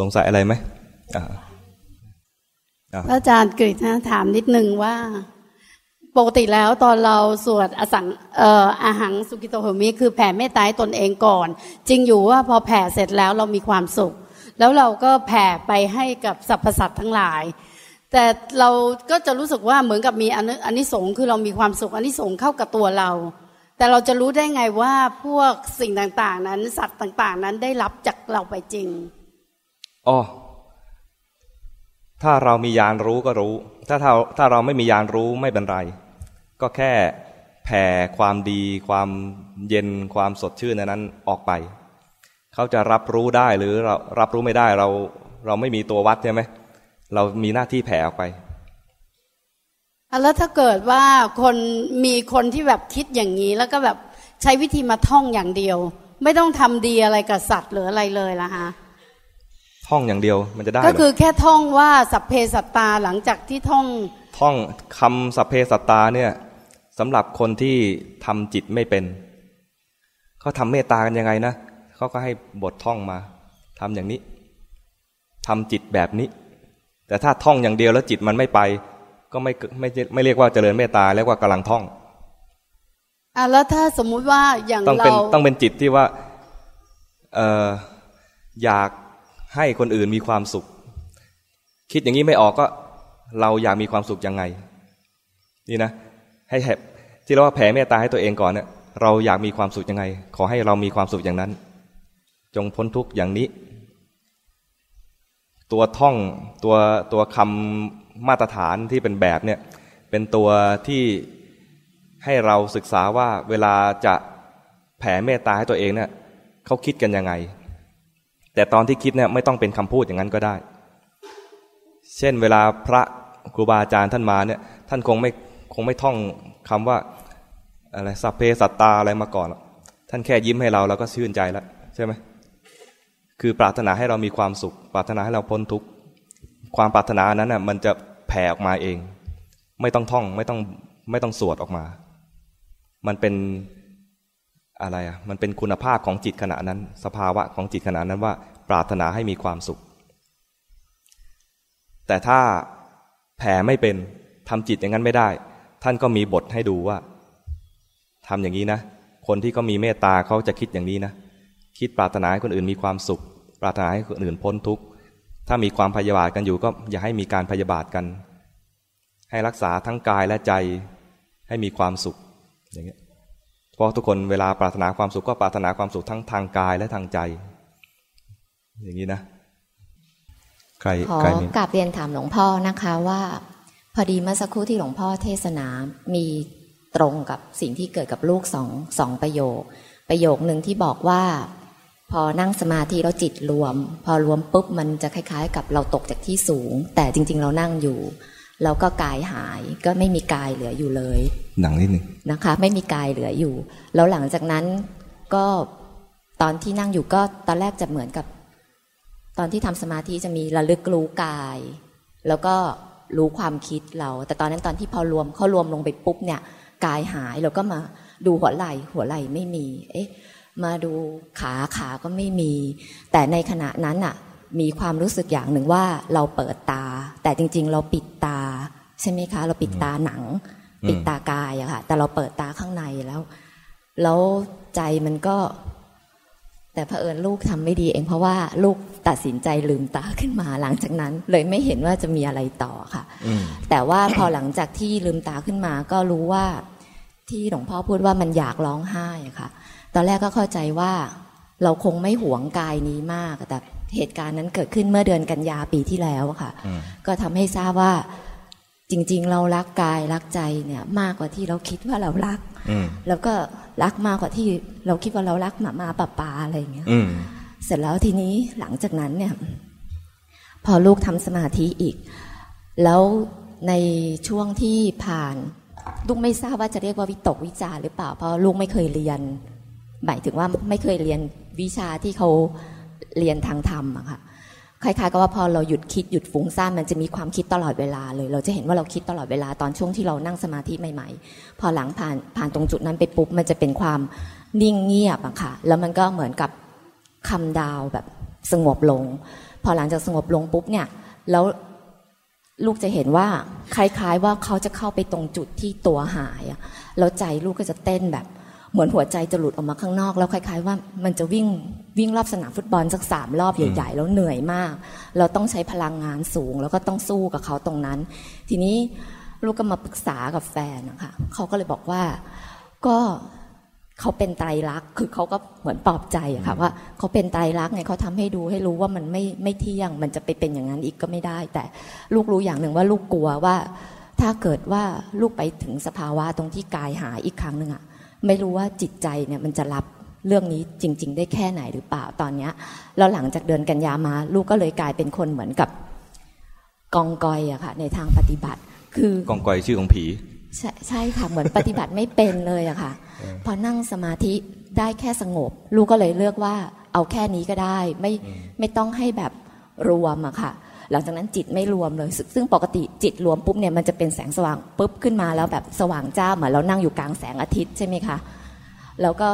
สงสัยอะไรไหมอาจารย์กฤษนะถามนิดนึงว่า ปกติแล้วตอนเราสวดอสังอออาหังสุกิโตโหมิคือแผ่เมตตาตนเองก่อน จริงอยู่ว่าพอแผ่เสร็จแล้วเรามีความสุข แล้วเราก็แผ่ไปให้กับสรรพสัตว์ทั้งหลาย แต่เราก็จะรู้สึกว่าเหมือนกับมีอันนี้สงคือเรามีความสุขอันนี้สงเข้ากับตัวเรา แต่เราจะรู้ได้ไงว่าพวกสิ่งต่างๆ นั้นสัตว์ต่างๆ นั้นได้รับจากเราไปจริง อ๋อถ้าเรามียานรู้ก็รู้ ถ้าถ้าถ้าเราไม่มียานรู้ไม่เป็นไร ก็แค่แผ่ความดี ความเย็นความสดชื่นนั้นออกไป เขาจะรับรู้ได้หรือเรารับรู้ไม่ได้เราเราไม่มีตัววัดใช่ไหมเรามีหน้าที่แผ่ออกไป แล้วถ้าเกิดว่าคนมีคนที่แบบคิดอย่างนี้ แล้วก็แบบใช้วิธีมาท่องอย่างเดียว ไม่ต้องทำดีอะไรกับสัตว์หรืออะไรเลยล่ะฮะ ท่องอย่างเดียวมันจะได้ก็คือแค่ท่องว่าสัพเพสัตตาหลังจากที่ท่อง ท่องคำสัพเพสัตตาเนี่ยสำหรับคนที่ทำจิตไม่เป็นเขาทำเมตตากันยังไงนะเขาก็ให้บทท่องมาทำอย่างนี้ทำจิตแบบนี้ แต่ถ้าท่องอย่างเดียวแล้วจิตมันไม่ไป ก็ไม่ไม่ไม่เรียกว่าเจริญเมตตาเรียกว่ากำลังท่องอะแล้วถ้าสมมุติว่าอย่างเราต้องเป็นต้องเป็นจิตที่ว่าเอออยาก ให้คนอื่นมีความสุข คิดอย่างนี้ไม่ออกก็ เราอยากมีความสุขยังไง นี่นะ ให้แหบที่เราว่าแผ่เมตตาให้ตัวเองก่อนเนี่ยเราอยากมีความสุขยังไง ขอให้เรามีความสุขอย่างนั้น จงพ้นทุกข์อย่างนี้ ตัวท่องตัวตัวคำมาตรฐานที่เป็นแบบเนี่ย เป็นตัวที่ให้เราศึกษาว่าเวลาจะแผ่เมตตาให้ตัวเองเนี่ยเขาคิดกันยังไง แต่ตอนที่คิดเนี่ยไม่ต้องเป็นคำพูดอย่างนั้นก็ได้ เช่นเวลาพระครูบาอาจารย์ท่านมาเนี่ยท่านคงไม่คงไม่ท่องคำว่าอะไรสัพเพสัตตาอะไรมาก่อน ท่านแค่ยิ้มให้เราแล้วก็ชื่นใจแล้วใช่ไหมคือปรารถนาให้เรามีความสุข ปรารถนาให้เราพ้นทุกข์ความปรารถนานั้นน่ะมันจะแผ่ออกมาเอง ไม่ต้องท่องไม่ต้องไม่ต้องสวดออกมา มันเป็น อะไรอะมันเป็นคุณภาพของจิตขณะนั้น สภาวะของจิตขณะนั้นว่า ปรารถนาให้มีความสุข แต่ถ้าแผ่ไม่เป็นทำจิตอย่างนั้นไม่ได้ ท่านก็มีบทให้ดูว่าทำอย่างนี้นะ คนที่เขามีเมตตาเขาจะคิดอย่างนี้นะ คิดปรารถนาให้คนอื่นมีความสุข ปรารถนาให้คนอื่นพ้นทุกข์ถ้ามีความพยาบาทกันอยู่ก็อย่าให้มีการพยาบาทกัน ให้รักษาทั้งกายและใจให้มีความสุขอย่างเงี้ย เพราะทุกคนเวลาปรารถนาความสุขก็ปรารถนาความสุขทั้งทางกายและทางใจ อย่างนี้นะใครขอกลับเรียนถามหลวงพ่อนะคะว่า พอดีเมื่อสักครู่ที่หลวงพ่อเทศนา มีตรงกับสิ่งที่เกิดกับลูกสองสองประโยค ประโยคหนึ่งที่บอกว่า พอนั่งสมาธิแล้วจิตรวม พอรวมปุ๊บมันจะคล้าย ๆ กับเราตกจากที่สูง แต่จริง ๆ เรานั่งอยู่ แล้วก็กายหายก็ไม่มีกายเหลืออยู่เลยหนังนิดหนึ่งนะคะ ไม่มีกายเหลืออยู่ แล้วหลังจากนั้นก็ตอนที่นั่งอยู่ก็ตอนแรกจะเหมือนกับ ตอนที่ทำสมาธิจะมีระลึกรู้กาย แล้วก็รู้ความคิดเรา แต่ตอนนั้นตอนที่พอรวมเขารวมลงไปปุ๊บเนี่ย กายหายเราก็มาดูหัวไหล่หัวไหล่ไม่มี เอ๊ะ มาดูขาขาก็ไม่มี แต่ในขณะนั้นอะ มีความรู้สึกอย่างหนึ่งว่าเราเปิดตา แต่จริง ๆ เราปิดตา ใช่ไหมคะ เราปิดตาหนัง ปิดตากายอะค่ะแต่เราเปิดตาข้างในแล้ว แล้วใจมันก็ แต่เผอิญลูกทำไม่ดีเองเพราะว่าลูกตัดสินใจลืมตาขึ้นมาหลังจากนั้น เลยไม่เห็นว่าจะมีอะไรต่อค่ะ แต่ว่าพอหลังจากที่ลืมตาขึ้นมา ก็รู้ว่าที่หลวงพ่อพูดว่ามันอยากร้องไห้ค่ะ ตอนแรกก็เข้าใจว่าเราคงไม่หวงกายนี้มากแต่ เหตุการณ์นั้นเกิดขึ้นเมื่อเดือนกันยาปีที่แล้วค่ะ ก็ทำให้ทราบว่าจริง ๆ เรารักกายรักใจเนี่ยมากกว่าที่เราคิดว่าเรารัก แล้วก็รักมากกว่าที่เราคิดว่าเรารักหมามาป่าปาอะไรอย่างเงี้ยเสร็จแล้วทีนี้หลังจากนั้นเนี่ย พอลูกทำสมาธิอีก แล้วในช่วงที่ผ่านลูกไม่ทราบว่าจะเรียกว่าวิตกวิจารหรือเปล่า เพราะลูกไม่เคยเรียนหมายถึงว่าไม่เคยเรียนวิชาที่เขา เรียนทางธรรมอะค่ะคล้ายๆกับว่าพอเราหยุดคิดหยุดฟุ้งซ่านมันจะมีความคิดตลอดเวลาเลย เราจะเห็นว่าเราคิดตลอดเวลาตอนช่วงที่เรานั่งสมาธิใหม่ ๆ พอหลังผ่านผ่านตรงจุดนั้นไปปุ๊บมันจะเป็นความนิ่งเงียบอะค่ะ แล้วมันก็เหมือนกับคำดาวแบบสงบลง พอหลังจากสงบลงปุ๊บเนี่ยแล้วลูกจะเห็นว่าคล้าย ๆ ว่าเขาจะเข้าไปตรงจุดที่ตัวหายอะแล้วใจลูกก็จะเต้นแบบ เหมือนหัวใจจะหลุดออกมาข้างนอก แล้วคล้าย ๆ ว่ามันจะวิ่งวิ่งรอบสนามฟุตบอลสักสามรอบใหญ่ ๆ แล้วเหนื่อยมาก เราต้องใช้พลังงานสูง แล้วก็ต้องสู้กับเขาตรงนั้น ทีนี้ลูกก็มาปรึกษากับแฟนนะคะเขาก็เลยบอกว่าก็เขาเป็นไตรลักษณ์คือเขาก็เหมือนปลอบใจอะค่ะว่าเขาเป็นไตรลักษณ์ไงเขาทำให้ดูให้รู้ว่ามันไม่ไม่เที่ยง มันจะไปเป็นอย่างนั้นอีกก็ไม่ได้ แต่ลูกรู้อย่างหนึ่งว่าลูกกลัวว่า ถ้าเกิดว่าลูกไปถึงสภาวะตรงที่กายหายอีกครั้งหนึ่งอะ ไม่รู้ว่าจิตใจเนี่ยมันจะรับเรื่องนี้จริง ๆ ได้แค่ไหนหรือเปล่าตอนเนี้ยแล้วหลังจากเดือนกันยามา ลูกก็เลยกลายเป็นคนเหมือนกับกองกอยอะค่ะ ในทางปฏิบัติ คือกองกอยชื่อของผีใช่ใช่ค่ะเหมือนปฏิบัติไม่เป็นเลยอะค่ะ พอนั่งสมาธิได้แค่สงบ ลูกก็เลยเลือกว่าเอาแค่นี้ก็ได้ ไม่ไม่ต้องให้แบบรวมอะค่ะ หลังจากนั้นจิตไม่รวมเลยซึ่งซึ่งปกติจิตรวมปุ๊บเนี่ยมันจะเป็นแสงสว่างปุ๊บขึ้นมาแล้วแบบสว่างจ้าเหมือนเรานั่งอยู่กลางแสงอาทิตย์ใช่ไหมคะแล้วก็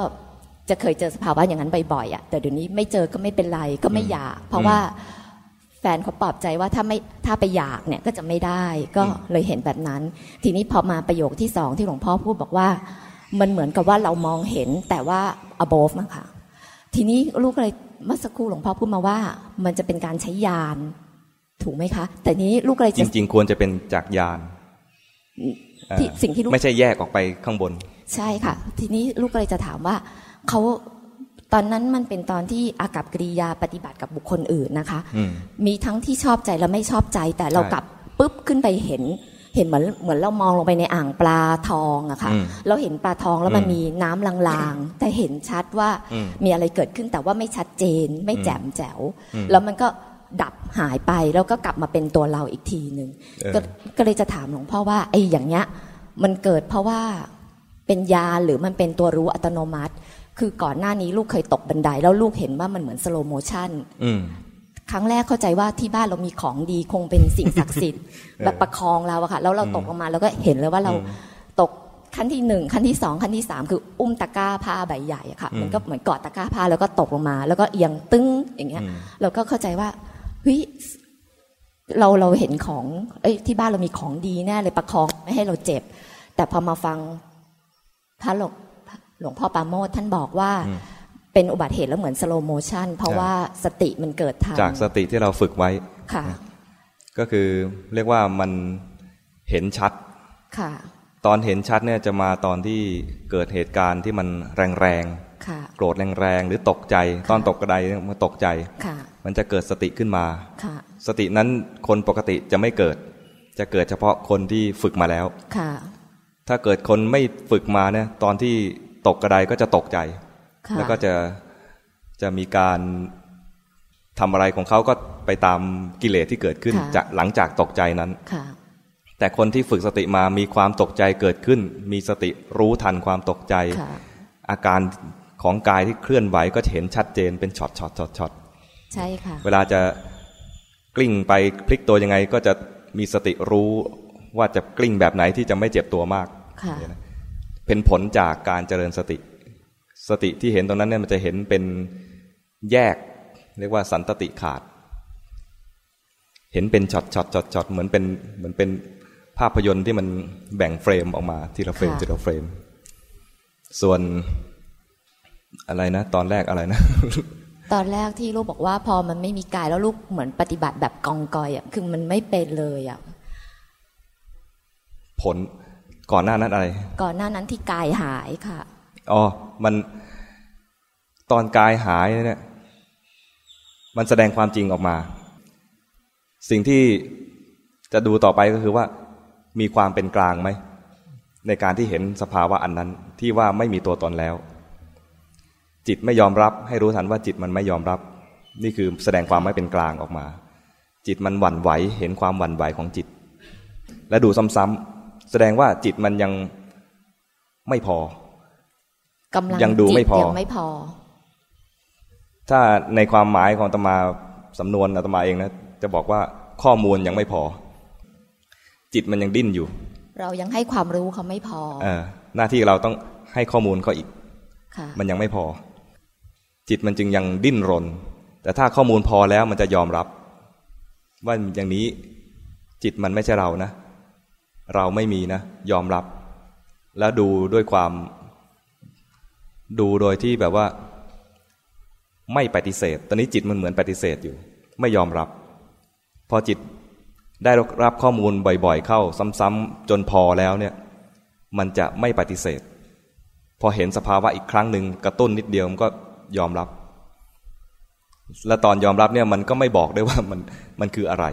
จะเคยเจอสภาวะอย่างนั้นบ่อยๆอะแต่เดี๋ยวนี้ไม่เจอก็ไม่เป็นไรก็ไม่อยาก เพราะว่าแฟนเขาปลอบใจว่าถ้าไม่ถ้าไปอยากเนี่ยก็จะไม่ได้ก็เลยเห็นแบบนั้น ทีนี้พอมาประโยคที่สองที่หลวงพ่อพูดบอกว่า มันเหมือนกับว่าเรามองเห็นแต่ว่า above มั้งค่ะทีนี้ลูกเลยเมื่อสักครู่หลวงพ่อพูดมาว่า มันจะเป็นการใช้ยาน ถูกไหมคะ แต่นี้ลูกเลยจจะริง ๆ ควรจะเป็นจากยานที่อ่าสิ่งที่ลูกไม่ใช่แยกออกไปข้างบน ใช่ค่ะ ทีนี้ลูกก็เลยจะถามว่าเขาตอนนั้นมันเป็นตอนที่อากับกิริยาปฏิบัติกับบุคคลอื่นนะคะอืมมีทั้งที่ชอบใจและไม่ชอบใจ แต่เราใช่กลับปุ๊บขึ้นไปเห็น เห็นเหมือนเหมือนเรามองลงไปในอ่างปลาทองอะค่ะอืมเราเห็นปลาทองแล้วมันอืมมีน้ำลางๆ แต่เห็นชัดว่าอืมมีอะไรเกิดขึ้นแต่ว่าไม่ชัดเจน ไม่แจ่มแจ๋วอืมแล้วมันก็ ดับหายไปแล้วก็กลับมาเป็นตัวเราอีกทีหนึ่งเออก็ก็เลยจะถามหลวงพ่อว่าไอ้อย่างเงี้ยมันเกิดเพราะว่าเป็นยาหรือมันเป็นตัวรู้อัตโนมัติ คือก่อนหน้านี้ลูกเคยตกบันได แล้วลูกเห็นว่ามันเหมือนสโลโมชันอืมครั้งแรกเข้าใจว่าที่บ้านเรามีของดีคงเป็นสิ่งศักดิ์สิทธิ์แบบประคองเราอะค่ะแล้วเราตกลงมาแล้วก็เห็นเลยว่าเราอืมตกขั้นที่หนึ่งขั้นที่สองขั้นที่สามคืออุ้มตะกร้าผ้าใบใหญ่อะค่ะอืมมันก็เหมือนกอดตะกร้าผ้าแล้วก็ตกลงมา แล้วก็เอียงตึ้งอย่างเงี้ยอืมเราก็เข้าใจว่า เฮ้ยเราเราเห็นของ เอ้ยที่บ้านเรามีของดีแน่เลยประคองไม่ให้เราเจ็บ แต่พอมาฟังพระหลวงหลวงพ่อปราโมทท่านบอกว่าอืมเป็นอุบัติเหตุแล้วเหมือน slow motion เพราะใช่ว่าสติมันเกิดทันจากสติที่เราฝึกไว้ค่ะ ก็คือเรียกว่ามันเห็นชัดค่ะ ตอนเห็นชัดเนี่ยจะมาตอนที่เกิดเหตุการณ์ที่มันแรงค่ะๆโกรธแรงๆหรือตกใจ ตอนตกกระไดเนี่ยมันตกใจค่ะ มันจะเกิดสติขึ้นมาค่ะสตินั้นคนปกติจะไม่เกิด จะเกิดเฉพาะคนที่ฝึกมาแล้ว ค่ะ ถ้าเกิดคนไม่ฝึกมาเนี่ยตอนที่ตกกระไดก็จะตกใจค่ะแล้วก็จะจะมีการทำอะไรของเขาก็ไปตามกิเลสที่เกิดขึ้นค่ะจากหลังจากตกใจนั้นค่ะแต่คนที่ฝึกสติมามีความตกใจเกิดขึ้น มีสติรู้ทันความตกใจค่ะอาการของกายที่เคลื่อนไหวก็จะเห็นชัดเจนเป็นช็อตช็อตช็อตช็อต ใช่ค่ะ เวลาจะกลิ้งไปพลิกตัวยังไงก็จะมีสติรู้ว่าจะกลิ้งแบบไหนที่จะไม่เจ็บตัวมากค่ะเป็นผลจากการเจริญสติ สติที่เห็นตรงนั้นเนี่ยมันจะเห็นเป็นแยก เรียกว่าสันตติขาด เห็นเป็นช็อตช็อตช็อตช็อตเหมือนเป็นเหมือนเป็นภาพยนตร์ที่มันแบ่งเฟรมออกมาทีละเฟรมค่ะทีละเฟรม ส่วนอะไรนะ ตอนแรกอะไรนะ ตอนแรกที่ลูกบอกว่าพอมันไม่มีกายแล้วลูกเหมือนปฏิบัติแบบกองกอยอะคือมันไม่เป็นเลยอะผลก่อนหน้านั้นอะไร ก่อนหน้านั้นที่กายหายค่ะอ๋อมันตอนกายหายเนี่ย มันแสดงความจริงออกมา สิ่งที่จะดูต่อไปก็คือว่า มีความเป็นกลางไหม ในการที่เห็นสภาวะอันนั้นที่ว่าไม่มีตัวตนแล้ว จิตไม่ยอมรับ ให้รู้ทันว่าจิตมันไม่ยอมรับ นี่คือแสดงความไม่เป็นกลางออกมา จิตมันหวั่นไหวเห็นความหวั่นไหวของจิต และดูซ้ำๆแสดงว่าจิตมันยังไม่พอกำลังยังดูไม่พอจิตยังไม่พอ ถ้าในความหมายของอาตมาสำนวนอาตมาเองนะจะบอกว่าข้อมูลยังไม่พอ จิตมันยังดิ้นอยู่ เรายังให้ความรู้เขาไม่พอ เออ หน้าที่เราต้องให้ข้อมูลเขาอีกค่ะมันยังไม่พอ จิตมันจึงยังดิ้นรน แต่ถ้าข้อมูลพอแล้วมันจะยอมรับ ว่าอย่างนี้จิตมันไม่ใช่เรานะ เราไม่มีนะ ยอมรับ แล้วดูด้วยความ ดูโดยที่แบบว่า ไม่ปฏิเสธ ตอนนี้จิตมันเหมือนปฏิเสธอยู่ ไม่ยอมรับ พอจิตได้รับข้อมูลบ่อยๆ เข้า ซ้ำๆจนพอแล้วเนี่ย มันจะไม่ปฏิเสธ พอเห็นสภาวะอีกครั้งหนึ่งกระตุ้นนิดเดียวมันก็ ยอมรับ และตอนยอมรับเนี่ยมันก็ไม่บอกได้ว่ามันมันคืออะไร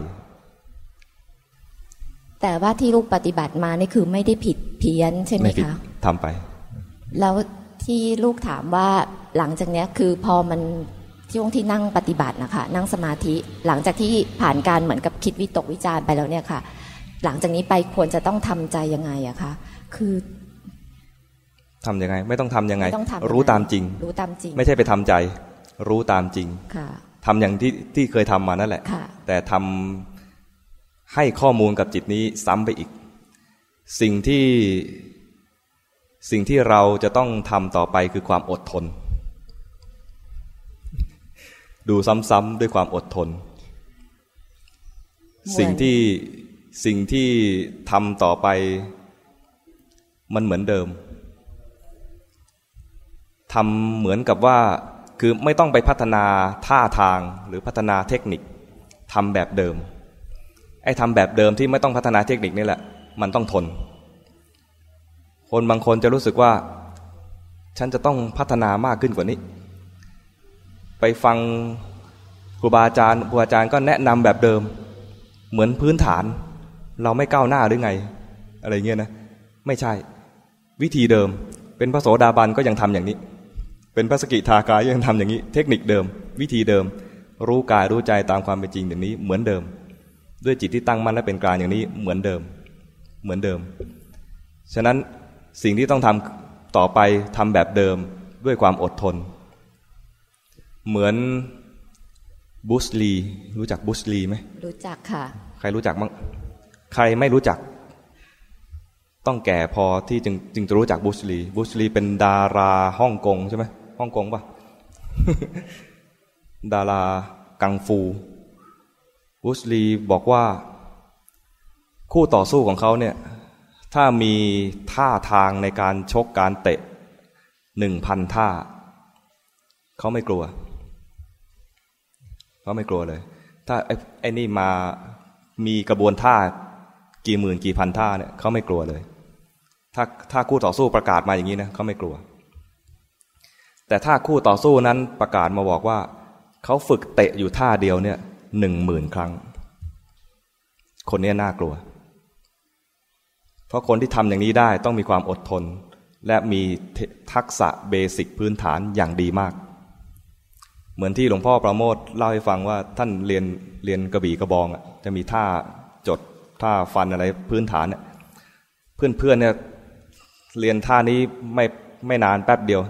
แต่ว่าที่ลูกปฏิบัติมานี่คือไม่ได้ผิดเพี้ยนใช่ไหมไม่ผิดคะทำไป แล้วที่ลูกถามว่าหลังจากเนี้ยคือพอมันช่วงที่นั่งปฏิบัตินะคะนั่งสมาธิหลังจากที่ผ่านการเหมือนกับคิดวิตกวิจารณ์ไปแล้วเนี่ยค่ะ หลังจากนี้ไปควรจะต้องทำใจยังไงอะคะคือ ทำยังไง ไม่ต้องทำยังไงไม่ต้องทำรู้ตามจริง รู้ตามจริง ไม่ใช่ไปทำใจ รู้ตามจริงค่ะทำอย่างที่ที่เคยทำมานั่นแหละค่ะแต่ทำให้ข้อมูลกับจิตนี้ซ้ำไปอีก สิ่งที่สิ่งที่เราจะต้องทำต่อไปคือความอดทน ดูซ้ำๆด้วยความอดทน สิ่งที่สิ่งที่ทำต่อไปมันเหมือนเดิม ทำเหมือนกับว่าคือไม่ต้องไปพัฒนาท่าทางหรือพัฒนาเทคนิคทำแบบเดิม ไอ้ทำแบบเดิมที่ไม่ต้องพัฒนาเทคนิคนี่แหละ มันต้องทน คนบางคนจะรู้สึกว่า ฉันจะต้องพัฒนามากขึ้นกว่านี้ ไปฟังครูบาอาจารย์ครูบาอาจารย์ก็แนะนำแบบเดิม เหมือนพื้นฐาน เราไม่ก้าวหน้าหรือไง อะไรเงี้ยนะ ไม่ใช่ วิธีเดิม เป็นพระโสดาบันก็ยังทำอย่างนี้ เป็นพระสกิทาคายังทำอย่างนี้ เทคนิคเดิม วิธีเดิม รู้กายรู้ใจตามความเป็นจริงอย่างนี้เหมือนเดิม ด้วยจิตที่ตั้งมั่นและเป็นกลางอย่างนี้เหมือนเดิม เหมือนเดิม ฉะนั้นสิ่งที่ต้องทำต่อไปทำแบบเดิมด้วยความอดทน เหมือนบุสลีรู้จักบุสลีไหมรู้จักค่ะ ใครรู้จักบ้างใครไม่รู้จัก ต้องแก่พอที่จึงจึงจะรู้จักบุสลีบุสลีเป็นดาราฮ่องกงใช่ไหม ฮ่องกงปะดารากังฟูบุสลีบอกว่า คู่ต่อสู้ของเขาเนี่ยถ้ามีท่าทางในการชกการเตะหนึ่งพันท่า เขาไม่กลัว เขาไม่กลัวเลย ถ้าไอ้ไอนี่มามีกระบวนท่ากี่หมื่นกี่พันท่าเนี่ยเขาไม่กลัวเลย ถ้าถ้าคู่ต่อสู้ประกาศมาอย่างนี้นะเขาไม่กลัว แต่ถ้าคู่ต่อสู้นั้นประกาศมาบอกว่า เขาฝึกเตะอยู่ท่าเดียวเนี่ยหนึ่งหมื่นครั้ง คนนี้น่ากลัว เพราะคนที่ทำอย่างนี้ได้ต้องมีความอดทน และมีทักษะเบสิกพื้นฐานอย่างดีมาก เหมือนที่หลวงพ่อประโมทเล่าให้ฟังว่าท่านเรียนเรียนกระบี่กระบองอะจะมีท่าจดท่าฟันอะไรพื้นฐานเนี่ยเพื่อนเพื่อนเนี่ยเรียนท่านี้ไม่ไม่นานแป๊บเดียว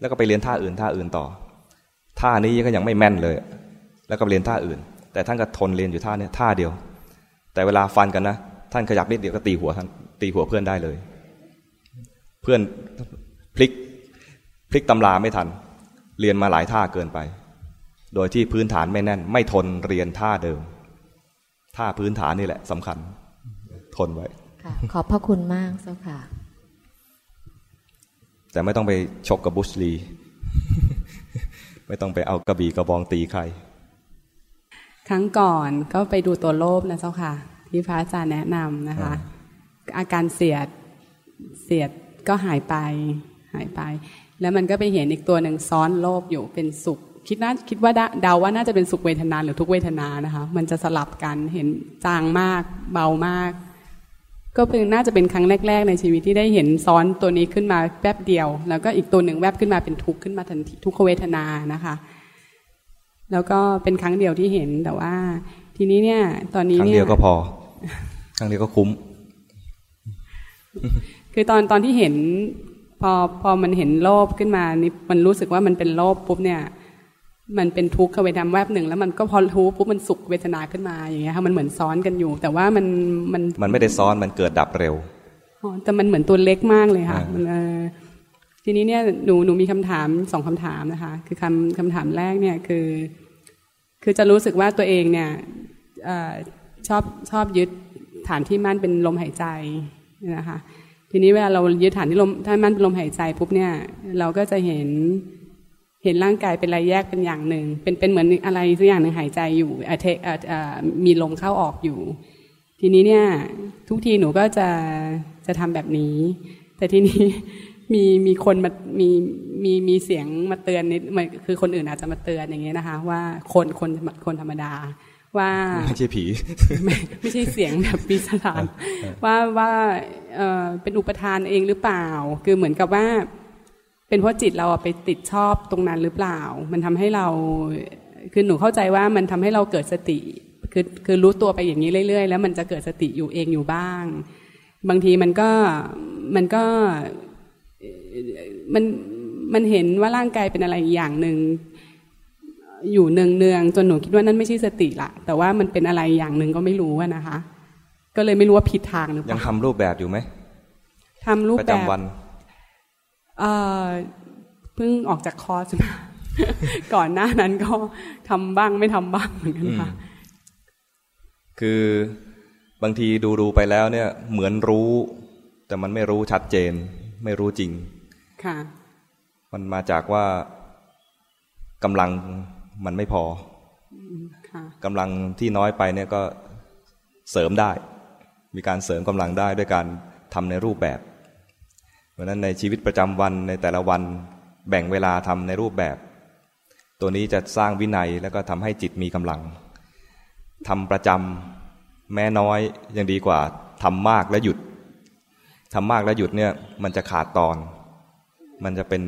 แล้วก็ไปเรียนท่าอื่นท่าอื่นต่อ ท่านี้ก็ยังไม่แม่นเลย แล้วก็เรียนท่าอื่น แต่ท่านก็ทนเรียนอยู่ท่านี้ท่าเดียว แต่เวลาฟันกันนะท่านขยับนิดเดียวก็ตีหัวท่านตีหัวเพื่อนได้เลย เพื่อนพลิกพลิกตำราไม่ทัน เรียนมาหลายท่าเกินไป โดยที่พื้นฐานไม่แน่น ไม่ทนเรียนท่าเดิม ท่าพื้นฐานนี่แหละสำคัญ ทนไว้ขอบพระคุณมากเจ้าค่ะ แต่ไม่ต้องไปชกกับบุชลี ไม่ต้องไปเอากระบี่กระบองตีใคร ครั้งก่อนก็ไปดูตัวโลภนะเจ้าค่ะ ที่พระอาจารย์แนะนำนะคะ อาการเสียดเสียดก็หายไปหายไป แล้วมันก็ไปเห็นอีกตัวหนึ่งซ้อนโลภอยู่เป็นสุขคิดน่าคิดว่าเดาว่าน่าจะเป็นสุขเวทนาหรือทุกเวทนานะคะ มันจะสลับกันเห็นจางมากเบามาก ก็เป็นน่าจะเป็นครั้งแรก ๆ ในชีวิตที่ได้เห็นซ้อนตัวนี้ขึ้นมาแป๊บเดียว แล้วก็อีกตัวหนึ่งแวบขึ้นมาเป็นทุกข์ขึ้นมาทันทีทุกขเวทนานะคะ แล้วก็เป็นครั้งเดียวที่เห็นแต่ว่า ทีนี้เนี่ย ตอนนี้ครั้งเนี่เดียยวก็พอ ครั้งเดียวก็คุ้ม คือตอนตอนที่เห็น พอพอมันเห็นโลภขึ้นมานี่มันรู้สึกว่ามันเป็นโลภปุ๊บเนี่ย มันเป็นทุกขเวทนาแวบหนึ่งแล้วมันก็พอทุกปุ๊บมันสุขเวทนาขึ้นมาอย่างเงี้ยค่ะมันเหมือนซ้อนกันอยู่ แต่ว่ามันมันมันไม่ได้ซ้อนมันเกิดดับเร็วอ๋อแต่มันเหมือนตัวเล็กมากเลยค่ะอ่ามัมันเออทีนี้เนี่ยหนูหนูมีคำถามสองคำถามนะคะ คือคำคำถามแรกเนี่ยคือ คือจะรู้สึกว่าตัวเองเนี่ยอชอบชอบยึดฐานที่มั่นเป็นลมหายใจนะคะทีนี้เวลาเรายึดฐานที่ลมถ้ามั่นเป็นลมหายใจปุ๊บเนี่ย เราก็จะเห็น เห็นร่างกายเป็นรายแยกเป็นอย่างหนึ่ง เป็นเป็นเหมือนอะไรสักอย่างหนึ่งหายใจอยู่อเทมีลมเข้าออกอยู่ ทีนี้เนี่ย ทุกทีหนูก็จะจะทำแบบนี้ แต่ทีนี้มีมีคนมามีมีมีเสียงมาเตือนนิดคือคนอื่นอาจจะมาเตือนอย่างเงี้ยนะคะ ว่าคนคนคนธรรมดาว่าไม่ใช่ผีไม่ไม่ใช่เสียงแบบปีศาจว่าว่าเออเป็นอุปทานเองหรือเปล่า คือเหมือนกับว่า เป็นเพราะจิตเราไปติดชอบตรงนั้นหรือเปล่า มันทำให้เราคือหนูเข้าใจว่ามันทำให้เราเกิดสติคือคือรู้ตัวไปอย่างนี้เรื่อยๆ แล้วมันจะเกิดสติอยู่เองอยู่บ้าง บางทีมันก็มันก็มันมันเห็นว่าร่างกายเป็นอะไรอย่างหนึ่งอยู่เนืองเนืองจนหนูคิดว่านั่นไม่ใช่สติละแต่ว่ามันเป็นอะไรอย่างหนึ่งก็ไม่รู้นะคะ ก็เลยไม่รู้ว่าผิดทางหรือเปล่ายังทำรูปแบบอยู่ไหมทำรูปแบบประจำวัน เออเพิ่งออกจากคอร์สมาก่อนหน้านั้นก็ทำบ้างไม่ทำบ้างเหมือนกันค่ะ คือบางทีดูดูไปแล้วเนี่ย เหมือนรู้ แต่มันไม่รู้ชัดเจน ไม่รู้จริง ค่ะ มันมาจากว่ากำลังมันไม่พอกำลังที่น้อยไปเนี่ยก็เสริมได้ มีการเสริมกำลังได้ด้วยการทำในรูปแบบ เพราะนั้นในชีวิตประจำวันในแต่ละวันแบ่งเวลาทำในรูปแบบ ตัวนี้จะสร้างวินัยแล้วก็ทำให้จิตมีกำลังทำประจำแม้น้อยยังดีกว่าทำมากและหยุดทำมากแล้วหยุดเนี่ยมันจะขาดตอน มันจะเป็น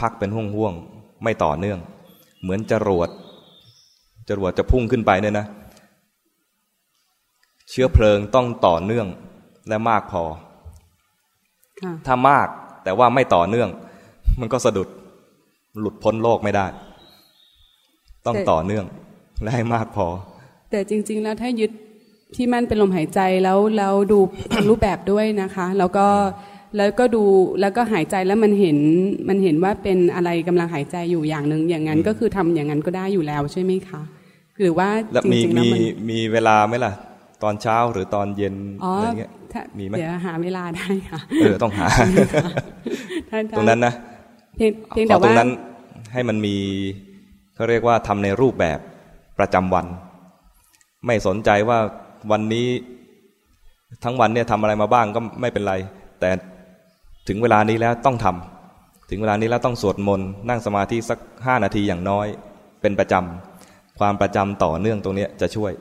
พักๆเป็นห่วงๆไม่ต่อเนื่อง เหมือนจรวดจรวดจะพุ่งขึ้นไปเนี่ยนะ เชื้อเพลิงต้องต่อเนื่องและมากพอ ถ้ามากแต่ว่าไม่ต่อเนื่อง มันก็สะดุดหลุดพ้นโลกไม่ได้ ต้องต่อเนื่องและให้มากพอ แต่จริง ๆ แล้วถ้ายึดที่มั่นเป็นลมหายใจแล้วแล้วดูทางรูปแบบด้วยนะคะ แล้วก็แล้วก็ดูแล้วก็หายใจแล้วมันเห็นมันเห็นว่าเป็นอะไรกำลังหายใจอยู่อย่างหนึ่งอย่างนั้นก็คือทำอย่างนั้นก็ได้อยู่แล้วใช่ไหมคะหรือว่าจริงๆแล้วมันมีเวลาไหมล่ะ ตอนเช้าหรือตอนเย็นอะไรเงี้ยมีไหมเดี๋ยวหาเวลาได้ค่ะเออต้องหา ตรงนั้นนะเพียงแต่ว่าตรงนั้นให้มันมีเขาเรียกว่าทำในรูปแบบประจำวัน ไม่สนใจว่าวันนี้ทั้งวันเนี่ยทำอะไรมาบ้างก็ไม่เป็นไร แต่ถึงเวลานี้แล้วต้องทำถึงเวลานี้แล้วต้องสวดมนต์นั่งสมาธิสักห้านาทีอย่างน้อย เป็นประจำความประจำต่อเนื่องตรงนี้จะช่วย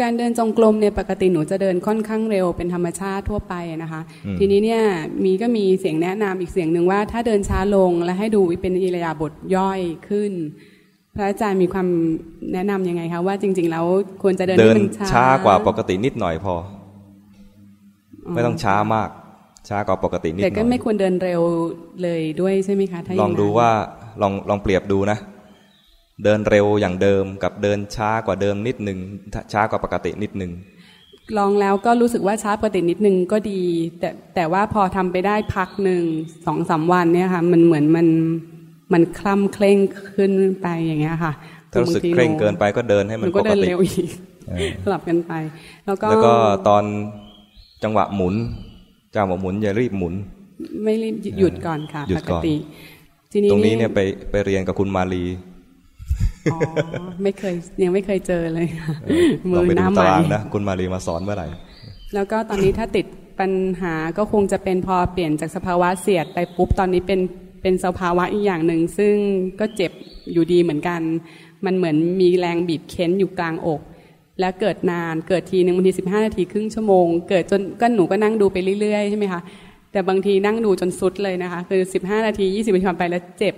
การเดินจงกรมเนี่ยปกติหนูจะเดินค่อนข้างเร็วเป็นธรรมชาติทั่วไปนะคะ ทีนี้เนี่ยมีก็มีเสียงแนะนำอีกเสียงหนึ่งว่า ถ้าเดินช้าลงและให้ดูเป็นอิรยาบทย่อยขึ้น พระอาจารย์มีความแนะนํำยังไงคะว่าจริง ๆ แล้วควรจะเดินเดินช้ากว่าปกตินิดหน่อยพอ ไม่ต้องช้ามาก ช้ากว่าปกตินิดหน่อยแต่ก็ไม่ควรเดินเร็วเลยด้วยใช่ไหมคะถ้าลองดูว่าลองลองเปรียบดูนะ เดินเร็วอย่างเดิมกับเดินช้ากว่าเดิมนิดหนึ่งช้ากว่าปกตินิดหนึ่งลองแล้วก็รู้สึกว่าช้าปกตินิดนึงก็ดี แต่แต่ว่าพอทำไปได้พักหนึ่งสองสาวันเนี่ยค่ะ มันเหมือนมันมันคล่ำเคร่งขึ้นไปอย่างเงี้ยค่ะถ้ารู้สึกเคร่งเกินไปก็เดินให้มันปกติก็เดินเร็วอีกสลับกันไป แล้วก็แล้วก็ตอนจังหวะหมุนจังหวะหมุนอย่ารีบหมุน ไม่รีบหยุดก่อนค่ะปกติตรงนี้เนี่ยไปไปเรียนกับคุณมาลี อ๋อไม่เคยยังไม่เคยเจอเลยมือน้ำใหม่นะคุณมาลีมาสอนเมื่อไหร่ แล้วก็ตอนนี้ถ้าติดปัญหาก็คงจะเป็นพอเปลี่ยนจากสภาวะเสียดไปปุ๊บตอนนี้เป็นเป็นสภาวะอีกอย่างหนึ่งซึ่งก็เจ็บอยู่ดีเหมือนกัน มันเหมือนมีแรงบีบเค้นอยู่กลางอก แล้วเกิดนานเกิดทีหนึ่งบางทีสิบห้านาทีครึ่งชั่วโมง เกิดจนก็หนูก็นั่งดูไปเรื่อยๆใช่ไหมคะแต่บางทีนั่งดูจนสุดเลยนะคะ คือสิบห้านาทียี่สิบนาทีไปแล้วเจ็บ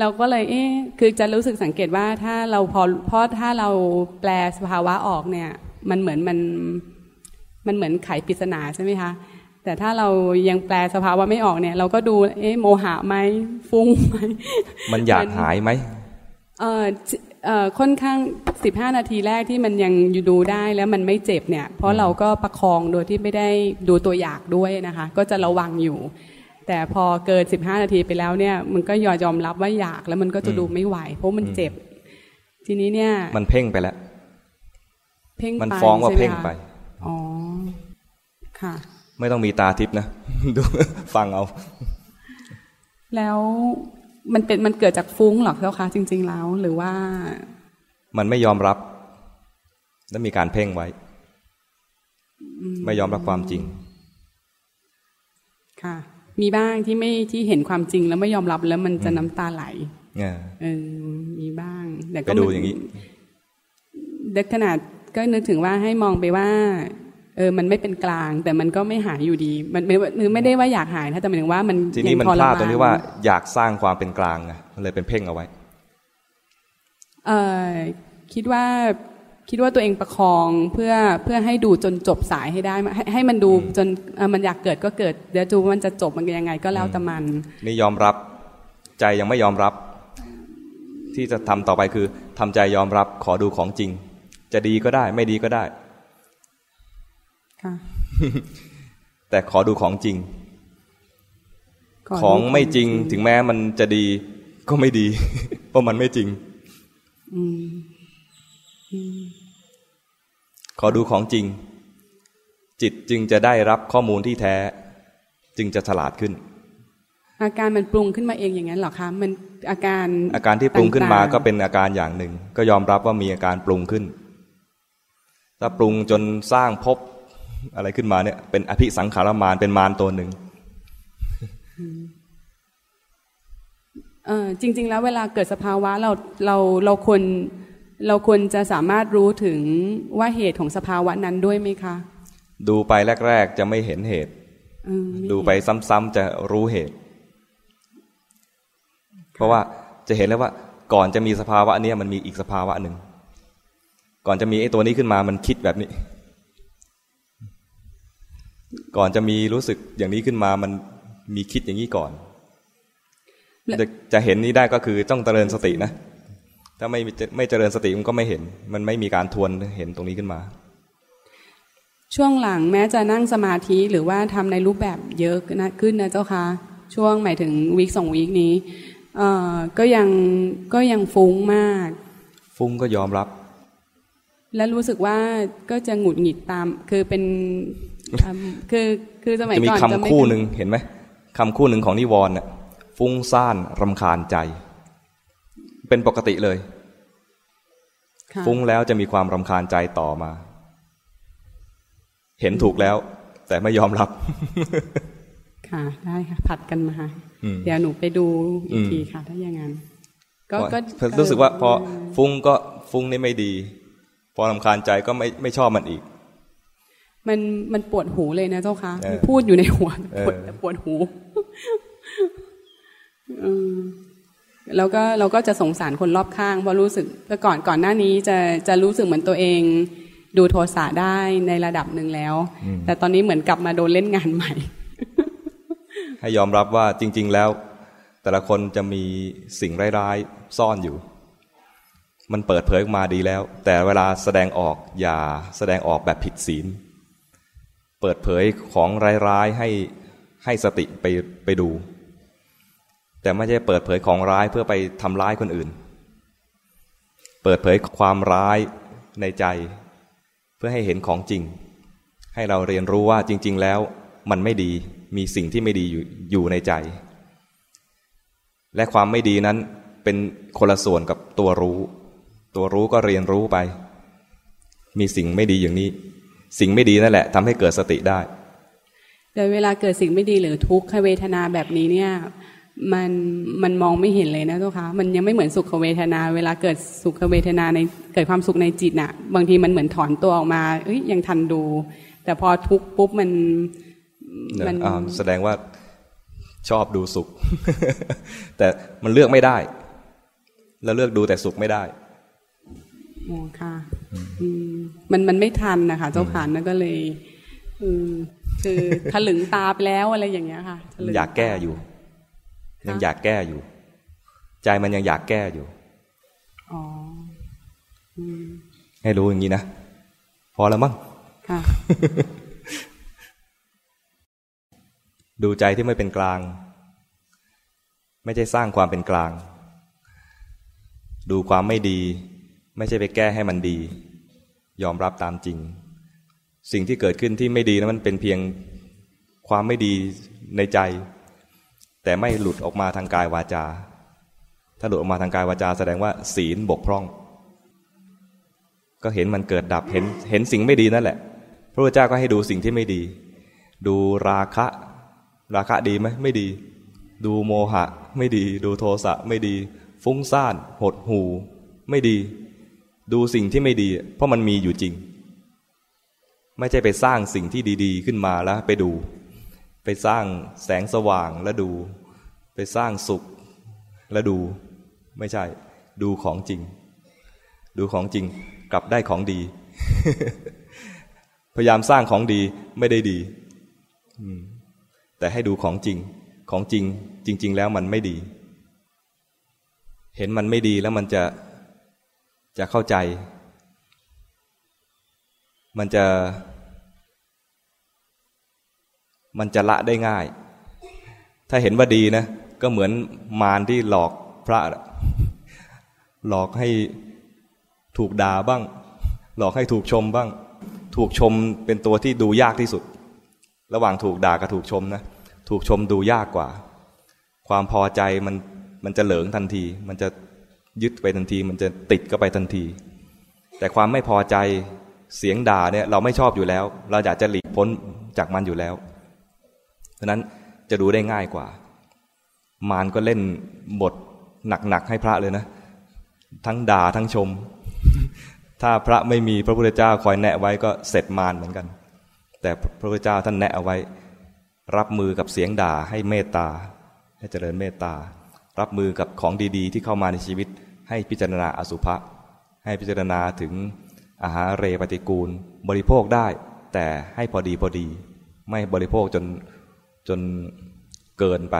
เราก็เลยเอ๊ะคือจะรู้สึกสังเกตว่าถ้าเราพอเพราะถ้าเราแปลสภาวะออกเนี่ย มันเหมือนมันมันเหมือนไขปริศนาใช่ไหมคะแต่ถ้าเรายังแปลสภาวะไม่ออกเนี่ย เราก็ดูเอ๊ะโมหะไหมฟุ้งไหมมันอยากหายไหมเออเอ่อค่อนข้างสิบห้านาทีแรกที่มันยังอยู่ดูได้แล้วมันไม่เจ็บเนี่ย เพราะเราก็ประคองโดยที่ไม่ได้ดูตัวอยากด้วยนะคะ ก็จะระวังอยู่ แต่พอเกินสิบห้านาทีไปแล้วเนี่ย มันก็ยอมรับว่าอยากแล้วมันก็จะดูไม่ไหว เพราะมันเจ็บ ทีนี้เนี่ย มันเพ่งไปแล้ว เพ่งมันไปฟ้องว่าใช่หเพ่งคะไป อ๋อ ค่ะ ไม่ต้องมีตาทิพย์นะดูฟังเอา แล้วมันเป็นมันเกิดจากฟุ้งเหรอเจ้าคะจริง ๆ แล้ว หรือว่า มันไม่ยอมรับ และมีการเพ่งไว้ ไม่ยอมรับความจริง ค่ะ มีบ้างที่ไม่ที่เห็นความจริงแล้วไม่ยอมรับแล้วมันจะน้ำตาไหลเนี่ยเออมีบ้างแต่ไปก็ดูมันอย่างนี้เด็กขนาดก็นึกถึงว่าให้มองไปว่า เออ มันไม่เป็นกลาง แต่มันก็ไม่หายอยู่ดี มันไม่คือไม่ได้ว่าอยากหายนะแต่หมายถึงว่ามันทีนี้มันยังพลาดตรงที่ว่าณอยากสร้างความเป็นกลางไงมันเลยเป็นเพ่งเอาไว้ เออคิดว่า คิดว่าตัวเองประคองเพื่อเพื่อให้ดูจนจบสายให้ได้ให้ให้มันดูจนเออมันอยากเกิดก็เกิด เดี๋ยวดูว่ามันจะจบมันยังไงก็แล้วแต่มันนี่ยอมรับใจยังไม่ยอมรับ ที่จะทำต่อไปคือทำใจยอมรับขอดูของจริง จะดีก็ได้ไม่ดีก็ได้ค่ะแต่ขอดูของจริง ขอดูของไม่จริงของจริงถึงแม้มันจะดีก็ไม่ดี เพราะมันไม่จริง อืม ขอดูของจริง จิตจึงจะได้รับข้อมูลที่แท้ จึงจะฉลาดขึ้น อาการมันปรุงขึ้นมาเองอย่างนั้นเหรอคะมันอาการอาการที่ปรุงขึ้นมาต่งๆก็เป็นอาการอย่างหนึ่ง ก็ยอมรับว่ามีอาการปรุงขึ้น ถ้าปรุงจนสร้างภพอะไรขึ้นมาเนี่ยเป็นอภิสังขารมารเป็นมารตัวหนึ่งเออจริง ๆ แล้วเวลาเกิดสภาวะเราเราเราควร เราควรจะสามารถรู้ถึงว่าเหตุของสภาวะนั้นด้วยไหมคะ ดูไปแรก ๆ จะไม่เห็นเหตุเออม่ดูไปซ้ำๆจะรู้เหตุ เพราะว่าจะเห็นแล้วว่า ก่อนจะมีสภาวะเนี้ยมันมีอีกสภาวะหนึ่ง ก่อนจะมีไอ้ตัวนี้ขึ้นมามันคิดแบบนี้ ก่อนจะมีรู้สึกอย่างนี้ขึ้นมามันมีคิดอย่างนี้ก่อน จะจะเห็นนี้ได้ก็คือต้องเจริญสตินะ ถ้าไม่ไม่เจริญสติมันก็ไม่เห็น มันไม่มีการทวนเห็นตรงนี้ขึ้นมา ช่วงหลังแม้จะนั่งสมาธิหรือว่าทำในรูปแบบเยอะนะขึ้นนะเจ้าคะช่วงหมายถึงวีคสองวีคนี้เอ่อก็ยังก็ยังฟุ้งมาก ฟุ้งก็ยอมรับ และรู้สึกว่าก็จะหงุดหงิดตาม คือเป็นอืมคือคือสมัยจะมีก่อนคำจะไม่คู่หนึ่งเห็นไหมคำคู่หนึ่งของนิวรณ์น่ะฟุ้งซ่านรำคาญใจ เป็นปกติเลยค่ะฟุ้งแล้วจะมีความรำคาญใจต่อมา เห็นถูกแล้ว แต่ไม่ยอมรับ ค่ะได้ค่ะ ผัดกันมาอืมเดี๋ยวหนูไปดูอีกอืมทีค่ะ ถ้าอย่างนั้นก็ก็เพราะรู้สึกว่า พอฟุ้งก็ฟุ้งนี่ไม่ดี พอรำคาญใจก็ไม่ไม่ชอบมันอีก มันมันปวดหูเลยนะเจ้าคะเออพูดอยู่ในหัวปวดเออปวดหูอืม แล้วก็เราก็จะสงสารคนรอบข้างเพราะรู้สึกแต่ก่อนก่อนหน้านี้จะจะรู้สึกเหมือนตัวเอง ดูโทสะได้ในระดับหนึ่งแล้ว แต่ตอนนี้เหมือนกลับมาโดนเล่นงานใหม่ ให้ยอมรับว่าจริง ๆ แล้ว แต่ละคนจะมีสิ่งร้ายๆซ่อนอยู่ มันเปิดเผยออกมาดีแล้ว แต่เวลาแสดงออกอย่าแสดงออกแบบผิดศีล เปิดเผยของร้ายๆให้ให้สติไปไปดู แต่ไม่ใช่เปิดเผยของร้ายเพื่อไปทำร้ายคนอื่น เปิดเผยความร้ายในใจ เพื่อให้เห็นของจริง ให้เราเรียนรู้ว่าจริง ๆ แล้วมันไม่ดีมีสิ่งที่ไม่ดีอยู่อยู่ในใจ และความไม่ดีนั้นเป็นคนละส่วนกับตัวรู้ ตัวรู้ก็เรียนรู้ไป มีสิ่งไม่ดีอย่างนี้ สิ่งไม่ดีนั่นแหละทำให้เกิดสติได้แต่เวลาเกิดสิ่งไม่ดีหรือทุกขเวทนาแบบนี้เนี่ย มันมันมองไม่เห็นเลยนะเจ้าคะมันยังไม่เหมือนสุขเวทนา เวลาเกิดสุขเวทนาในเกิดความสุขในจิตน่ะ บางทีมันเหมือนถอนตัวออกมาเอ้ยยังทันดู แต่พอทุกข์ปุ๊บมันมันอ่าแสดงว่าชอบดูสุข แต่มันเลือกไม่ได้ แล้วเลือกดูแต่สุขไม่ได้โอ้ค่ะอืมมันมันไม่ทันนะคะเจ้าค่ะนั่นก็เลยอืมคือถลึงตาไปแล้วอะไรอย่างเงี้ยค่ะถลึงอยากแก้อยู่ค่ะ ยังอยากแก้อยู่ ใจมันยังอยากแก้อยู่อ๋ออืมให้รู้อย่างนี้นะ พอแล้วมั้งค่ะดูใจที่ไม่เป็นกลาง ไม่ใช่สร้างความเป็นกลาง ดูความไม่ดี ไม่ใช่ไปแก้ให้มันดี ยอมรับตามจริง สิ่งที่เกิดขึ้นที่ไม่ดีนั้นมันเป็นเพียงความไม่ดีในใจ แต่ไม่หลุดออกมาทางกายวาจา ถ้าหลุดออกมาทางกายวาจา แสดงว่าศีลบกพร่อง ก็เห็นมันเกิดดับเห็นเห็นสิ่งไม่ดีนั่นแหละ พระพุทธเจ้าก็ให้ดูสิ่งที่ไม่ดี ดูราคะ ราคะดีไหมไม่ดี ดูโมหะ ไม่ดี ดูโทสะไม่ดี ฟุ้งซ่าน หดหูไม่ดี ดูสิ่งที่ไม่ดี เพราะมันมีอยู่จริง ไม่ใช่ไปสร้างสิ่งที่ดี ๆ ขึ้นมาแล้วไปดู ไปสร้างแสงสว่างแล้วดู ไปสร้างสุขแล้วดู ไม่ใช่ ดูของจริง ดูของจริง กลับได้ของดี พยายามสร้างของดีไม่ได้ดีแต่ให้ดูของจริง ของจริง จริง ๆ แล้วมันไม่ดี เห็นมันไม่ดีแล้วมันจะจะเข้าใจ มันจะ มันจะละได้ง่าย ถ้าเห็นว่าดีนะ ก็เหมือนมารที่หลอกพระ หลอกให้ถูกด่าบ้าง หลอกให้ถูกชมบ้าง ถูกชมเป็นตัวที่ดูยากที่สุด ระหว่างถูกด่ากับถูกชมนะ ถูกชมดูยากกว่า ความพอใจมันมันจะเหลิงทันที มันจะยึดไปทันที มันจะติดก็ไปทันที แต่ความไม่พอใจเสียงด่าเนี่ยเราไม่ชอบอยู่แล้ว เราอยากจะหลีกพ้นจากมันอยู่แล้ว เพราะนั้นจะดูได้ง่ายกว่า มารก็เล่นบทหนักๆให้พระเลยนะ ทั้งด่าทั้งชม ถ้าพระไม่มีพระพุทธเจ้าคอยแนะไว้ก็เสร็จมารเหมือนกัน แต่พระพุทธเจ้าท่านแนะเอาไว้ รับมือกับเสียงด่าให้เมตตา ให้เจริญเมตตา รับมือกับของดีๆ ที่เข้ามาในชีวิต ให้พิจารณาอสุภะให้พิจารณาถึงอาหารเรปฏิกูล บริโภคได้ แต่ให้พอดีพอดี ไม่บริโภคจน จนเกินไป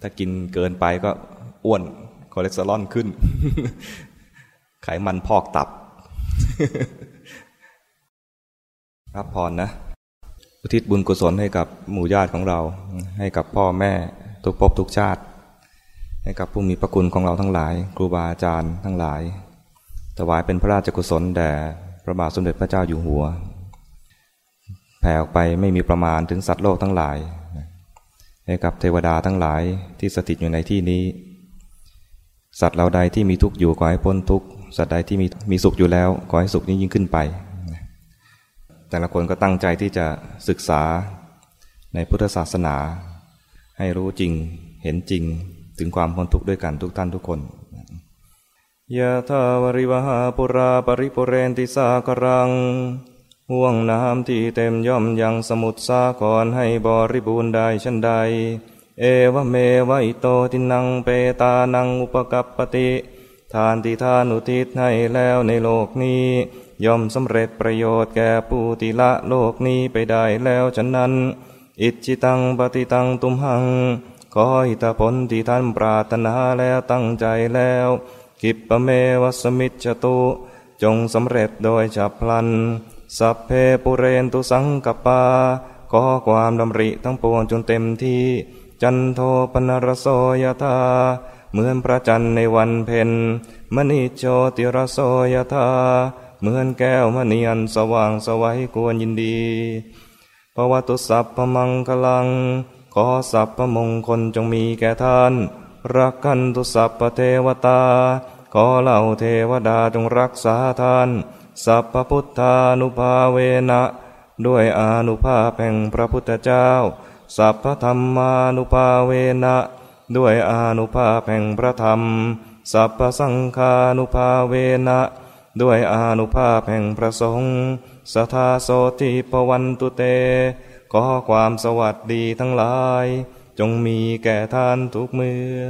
ถ้ากินเกินไปก็อ้วนคอเลสเตอรอลขึ้น ไขมันพอกตับ รับพรนะ อุทิศบุญกุศลให้กับหมู่ญาติของเรา ให้กับพ่อแม่ทุกภพทุกชาติ ให้กับผู้มีพระคุณของเราทั้งหลาย ครูบาอาจารย์ทั้งหลาย ถวายเป็นพระราชกุศลแด่พระบาทสมเด็จพระเจ้าอยู่หัว แผ่ออกไปไม่มีประมาณถึงสัตว์โลกทั้งหลาย ให้กับเทวดาทั้งหลายที่สถิตอยู่ในที่นี้ สัตว์เราใดที่มีทุกข์อยู่ขอให้พ้นทุกข์สัตว์ใดที่มีมีสุขอยู่แล้วขอให้สุขนี้ยิ่งขึ้นไป แต่ละคนก็ตั้งใจที่จะศึกษาในพุทธศาสนา ให้รู้จริงเห็นจริงถึงความพ้นทุกข์ด้วยกันทุกท่านทุกคนยะทาวริวหาปุราปริปุเรนติสากรัง ห่วงน้ำที่เต็มย่อมยังสมุทรสาครให้บริบูรณ์ได้ชันใด เอวเมวะอิโตทินังเปตานังอุปกัปปติทานที่ทานอุทิศให้แล้วในโลกนี้ ย่อมสำเร็จประโยชน์แก่ผู้ที่ละโลกนี้ไปได้แล้วฉะนั้น อิจิตังปฏิตังตุมหัง ขอหิตผลที่ท่านปรารถนาแล้วตั้งใจแล้ว กิปเมวัสมิจตุ จงสำเร็จโดยฉับพลัน สัพเพปุเรนตุสังกปา ขอความดำริทั้งปวงจนเต็มที่ จันโทปนรโสยธาเหมือนพระจันทร์ในวันเพ็ญมณีโจติรโสยธาเหมือนแก้วมณีอันสว่างสวัยกวนยินดีภวตุสัพพมังคลัง ขอสัพพมงคลจงมีแก่ท่าน รักกันตุสัพพเทวตา ขอเหล่าเทวดาจงรักษาท่าน สัพพพุทธานุภาเวนะ ด้วยอนุภาพแห่งพระพุทธเจ้า สัพพธรรมานุภาเวนะ ด้วยอนุภาพแห่งพระธรรม สัพพสังฆานุภาเวนะ ด้วยอนุภาพแห่งพระสงฆ์สทาโสติปวันตุเต ขอความสวัสดีทั้งหลาย จงมีแก่ท่านทุกเมื่อ